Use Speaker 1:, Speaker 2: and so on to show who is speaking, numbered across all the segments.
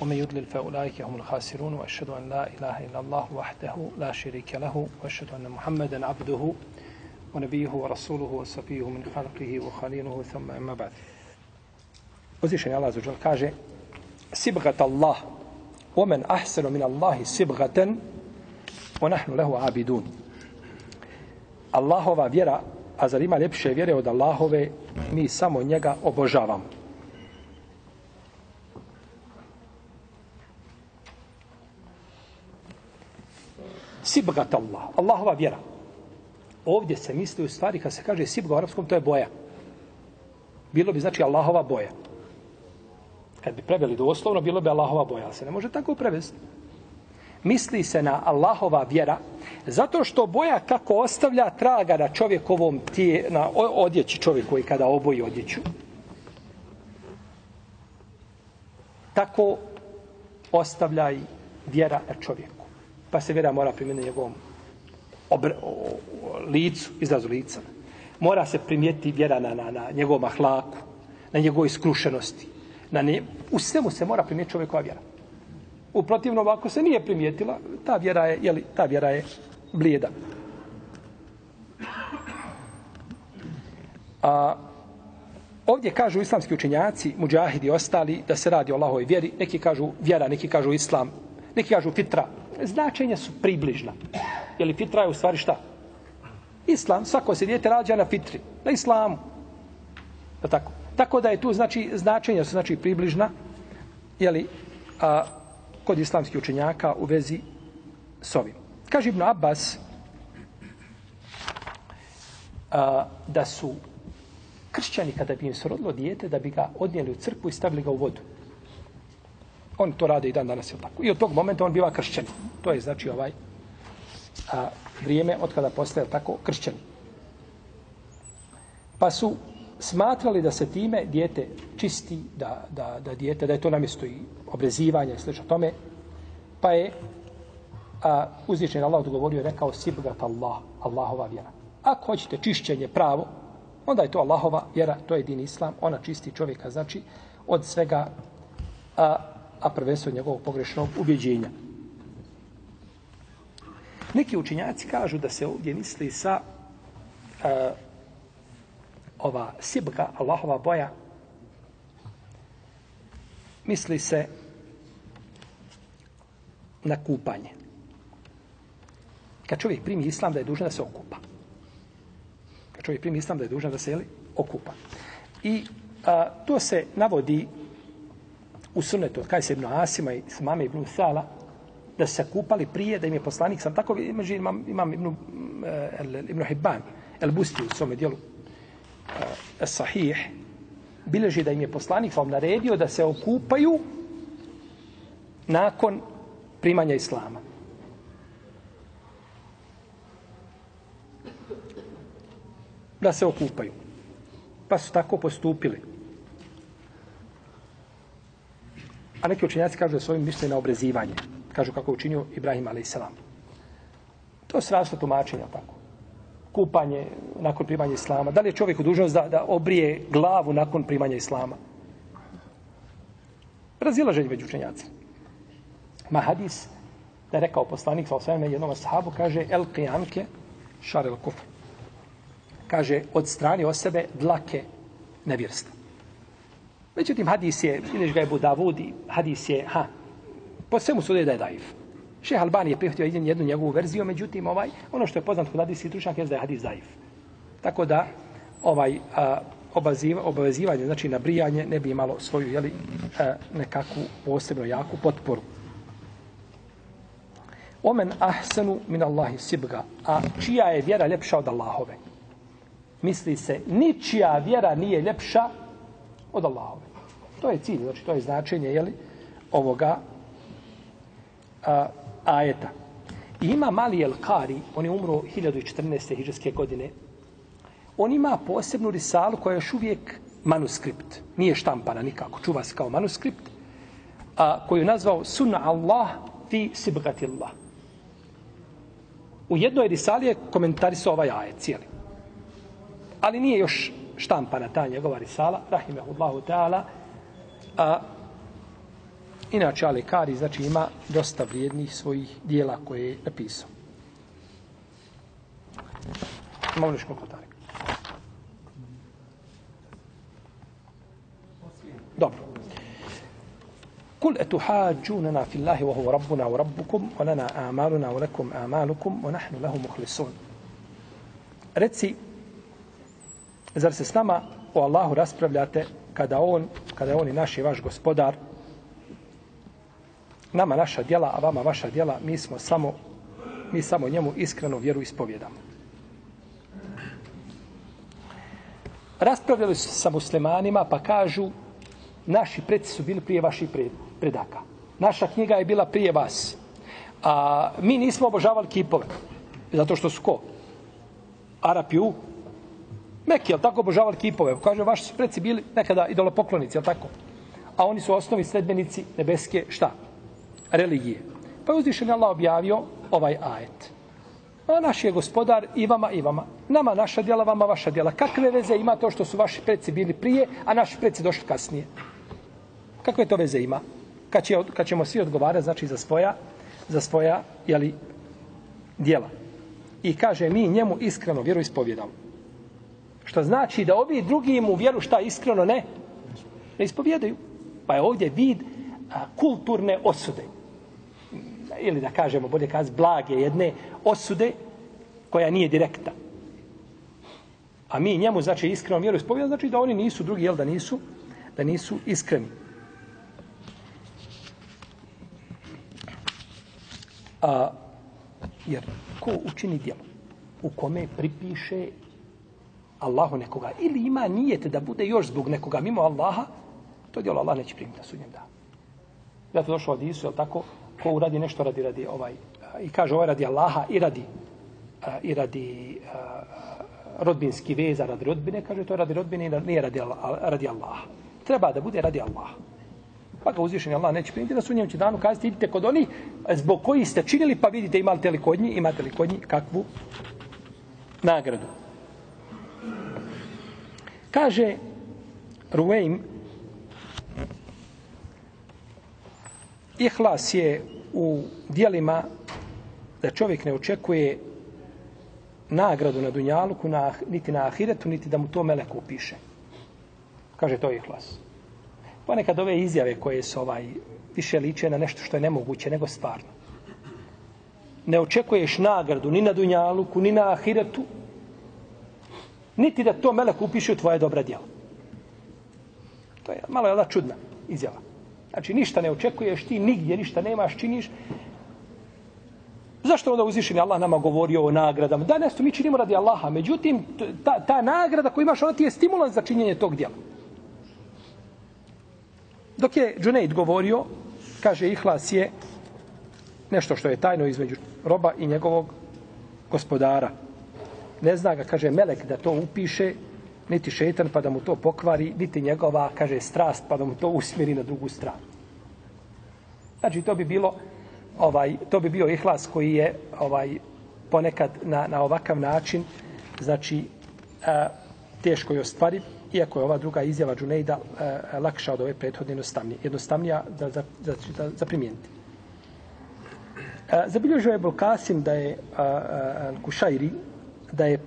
Speaker 1: ومن يضلل فأولئك هم الخاسرون وأشهد أن لا إله إلا الله وحده لا شريك له وأشهد أن محمدا عبده ونبيه ورسوله وصفيه من خلقه وخليله ثم أما بعد. وزيشن الله عز وجل كاجة سبغة الله ومن أحسن من الله سبغة ونحن له عابدون الله هو فيرا أزريما لبشي فيرا ود الله هو مي سامو نيجا أبو Sibgat Allah, Allahova vjera. Ovdje se misli u stvari, kad se kaže sibga u arapskom, to je boja. Bilo bi znači Allahova boja. Kad bi preveli doslovno, bilo bi Allahova boja, ali se ne može tako prevesti. Misli se na Allahova vjera, zato što boja kako ostavlja traga na čovjekovom tije, na odjeći čovjek koji kada oboji odjeću. Tako ostavlja i vjera na čovjeku pa se vjera mora primijeniti njegovom obr, o, o, licu, izrazu lica. Mora se primijeti vjera na, na, na njegovom ahlaku, na njegovoj skrušenosti. Na ne, u svemu se mora primijeti čovjekova vjera. U protivno, ako se nije primijetila, ta vjera je, jeli, ta vjera je blijeda. A, ovdje kažu islamski učenjaci, muđahidi i ostali, da se radi o Allahovoj vjeri. Neki kažu vjera, neki kažu islam, neki kažu fitra, značenja su približna. Je li fitra je u stvari šta? Islam, svako se djete rađa na fitri, na islamu. Da tako. Tako da je tu znači značenja su znači približna je li a, kod islamskih učenjaka u vezi s ovim. Kaže Ibn Abbas a, da su kršćani kada bi im se rodilo dijete da bi ga odnijeli u crkvu i stavili ga u vodu. On to rade i dan danas je tako. I od tog momenta on biva kršćan. To je znači ovaj a, vrijeme od kada postaje tako kršćan. Pa su smatrali da se time dijete čisti, da, da, da dijete, da je to namjesto i obrezivanja i sl. tome. Pa je a, uzvišen Allah odgovorio i rekao sibgat Allah, Allahova vjera. Ako hoćete čišćenje pravo, onda je to Allahova vjera, to je din Islam, ona čisti čovjeka, znači, od svega a, a prvenstvo njegovog pogrešnog ubjeđenja. Neki učinjaci kažu da se ovdje misli sa e, ova sibga, Allahova boja, misli se na kupanje. Kad čovjek primi islam da je dužan da se okupa. Kad čovjek primi islam da je dužan da se jeli, okupa. I a, to se navodi u sunnetu od Kajsa ibn Asima i Mame ibn Sala, da se kupali prije, da im je poslanik, sam tako imam, imam ibn, uh, ibn Hibban, El Busti u svome dijelu uh, Sahih, bileži da im je poslanik vam naredio da se okupaju nakon primanja Islama. Da se okupaju. Pa su tako postupili. A neki učenjaci kažu da su ovim na obrezivanje. Kažu kako je učinio Ibrahim a.s. To je strašno tumačenje, tako. Kupanje nakon primanja Islama. Da li je čovjek u dužnost da, da obrije glavu nakon primanja Islama? Razilaženje među učenjaci. Ma hadis, da je rekao poslanik sa osvijem jednom ashabu, kaže el qijanke šar el kufr. Kaže, od strane o sebe dlake nevjerstva. Međutim, hadis je, vidiš ga je Budavudi, hadis je, ha, po svemu sude da je daif. Šeh Albani je prihvatio jednu njegovu verziju, međutim, ovaj, ono što je poznat kod hadisi stručnjaka je da je hadis daif. Tako da, ovaj, a, obaziva, obavezivanje, znači nabrijanje, ne bi imalo svoju, jeli, a, nekakvu posebno jaku potporu. Omen ahsanu min Allahi sibga. A čija je vjera ljepša od Allahove? Misli se, ničija vjera nije ljepša od Allahove. To je cilj, znači to je značenje jeli, ovoga a, ajeta. I ima Mali El Kari, on je umro 1014. hiđarske godine. On ima posebnu risalu koja je još uvijek manuskript. Nije štampana nikako, čuva se kao manuskript. A, koju je nazvao Sunna Allah fi Sibgatillah. U jednoj risali je komentarisao ovaj ajet cijeli. Ali nije još štampana ta njegova risala, rahimahullahu ta'ala. A, inače, Ali Kari, znači, ima dosta vrijednih svojih dijela koje je napisao. Imamo nešto komentari. Dobro. Kul etuhađunana fillahi wa huwa rabbuna wa rabbukum wa lana amaluna wa lakum amalukum wa nahnu lahu muhlisun. Reci, zar se s nama o Allahu raspravljate kada on, kada je on i naš i vaš gospodar, nama naša djela, a vama vaša djela, mi smo samo, mi samo njemu iskreno vjeru ispovjedamo. Raspravljali su sa muslimanima pa kažu naši preci su bili prije vaših predaka. Naša knjiga je bila prije vas. A mi nismo obožavali kipove. Zato što su ko? Arapi u Mekke, jel tako obožavali kipove? Kaže, vaši su preci bili nekada idolopoklonici, jel tako? A oni su osnovi sledbenici nebeske, šta? Religije. Pa je uzvišen Allah objavio ovaj ajet. A naš je gospodar i vama i vama. Nama naša djela, vama vaša djela. Kakve veze ima to što su vaši preci bili prije, a naši preci došli kasnije? Kakve to veze ima? Kad, će, kad ćemo svi odgovarati, znači za svoja, za svoja, jeli, djela. I kaže, mi njemu iskreno vjeru ispovjedamo. Što znači da ovi drugi mu vjeru šta iskreno ne, ne ispovjedaju. Pa je ovdje vid a, kulturne osude. Ili da kažemo, bolje kaz, blage jedne osude koja nije direkta. A mi njemu, znači, iskreno vjeru ispovjedaju, znači da oni nisu drugi, jel da nisu, da nisu iskreni. A, jer ko učini djelo u kome pripiše Allahu nekoga ili ima nijete da bude još zbog nekoga mimo Allaha, to djelo Allah neće primiti na sudnjem danu. Zato došlo od Isu, je tako? Ko uradi nešto radi, radi ovaj, i kaže ovaj radi Allaha i radi, i radi rodbinski veza radi rodbine, kaže to je radi rodbine i nije radi, radi Allaha. Treba da bude radi Allaha. Pa ga uzvišen Allah neće primiti na sunnjem će danu kazati idite kod oni zbog koji ste činili pa vidite imate li kod njih, imate li kod njih kakvu nagradu. Kaže Ruveim ihlas je u dijelima da čovjek ne očekuje nagradu na dunjaluku, na, ah-, niti na ahiretu, niti da mu to Melek upiše. Kaže to je ihlas. Ponekad ove izjave koje su ovaj, više liče na nešto što je nemoguće nego stvarno. Ne očekuješ nagradu ni na Dunjaluku, ni na Ahiretu, niti da to melek upiše u tvoje dobra djela. To je malo je čudna izjava. Znači, ništa ne očekuješ, ti nigdje ništa nemaš, činiš. Zašto onda uzvišeni Allah nama govori o nagradama? Da, nešto mi činimo radi Allaha. Međutim, ta, ta nagrada koju imaš, ona ti je stimulans za činjenje tog djela. Dok je Džunejd govorio, kaže ihlas je nešto što je tajno između roba i njegovog gospodara. Ne zna ga, kaže Melek, da to upiše, niti šetan pa da mu to pokvari, niti njegova, kaže, strast pa da mu to usmjeri na drugu stranu. Znači, to bi bilo, ovaj, to bi bio ihlas koji je ovaj ponekad na, na ovakav način, znači, a, teško je ostvari, iako je ova druga izjava Džunejda a, lakša od ove prethodne jednostavnije. Jednostavnija da, za, za, za, za primijeniti. Zabilježio je Bulkasim da je a, a, Kušajri, da je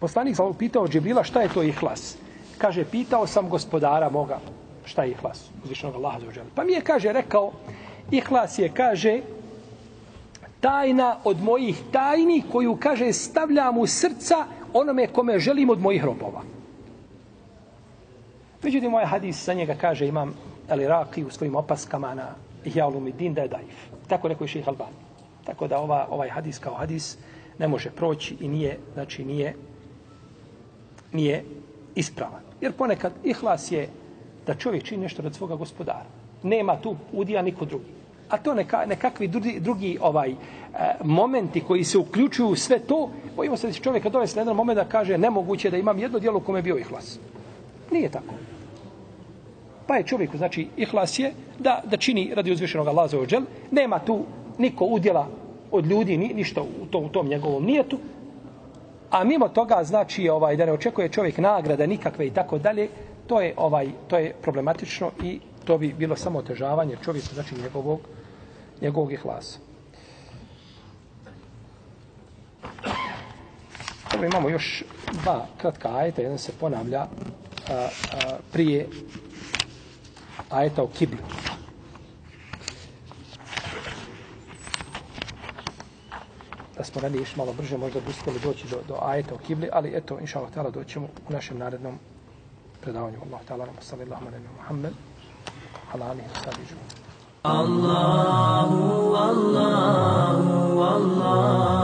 Speaker 1: poslanik sa pitao Džibrila šta je to ihlas. Kaže, pitao sam gospodara moga šta je ihlas, uzvišnog Allaha za Pa mi je, kaže, rekao, ihlas je, kaže, tajna od mojih tajni koju, kaže, stavljam u srca onome kome želim od mojih robova. Međutim, ovaj hadis sa njega kaže imam El Iraqi u svojim opaskama na Ihjalu da je daif. Tako rekao je ših Albani. Tako da ova, ovaj hadis kao hadis ne može proći i nije, znači nije, nije ispravan. Jer ponekad ihlas je da čovjek čini nešto rad svoga gospodara. Nema tu udija niko drugi. A to neka, nekakvi drugi, drugi ovaj e, momenti koji se uključuju u sve to, bojimo se da će čovjek dovesti na jedan moment da kaže nemoguće da imam jedno dijelo u kome je bio ihlas. Nije tako. Pa je čovjeku, znači, ihlas je da, da čini radi uzvišenog Allaha za ođel. Nema tu niko udjela od ljudi, ni, ništa u tom, u tom njegovom nijetu. A mimo toga, znači, ovaj da ne očekuje čovjek nagrada nikakve i tako dalje, to je ovaj to je problematično i to bi bilo samo otežavanje čovjeka, znači njegovog, njegovog ihlasa. Evo imamo još dva kratka ajeta, jedan se ponavlja a, a, prije ajeta o kibli. da smo ranije išli malo brže, možda bi uspjeli doći do, do ajeta u kibli, ali eto, inša Allah, tala, doćemo u našem narednom predavanju. Allah, tala, nam salli Allah, mani, Muhammed, ala alihi, sali, živu. Allahu, Allahu, Allahu.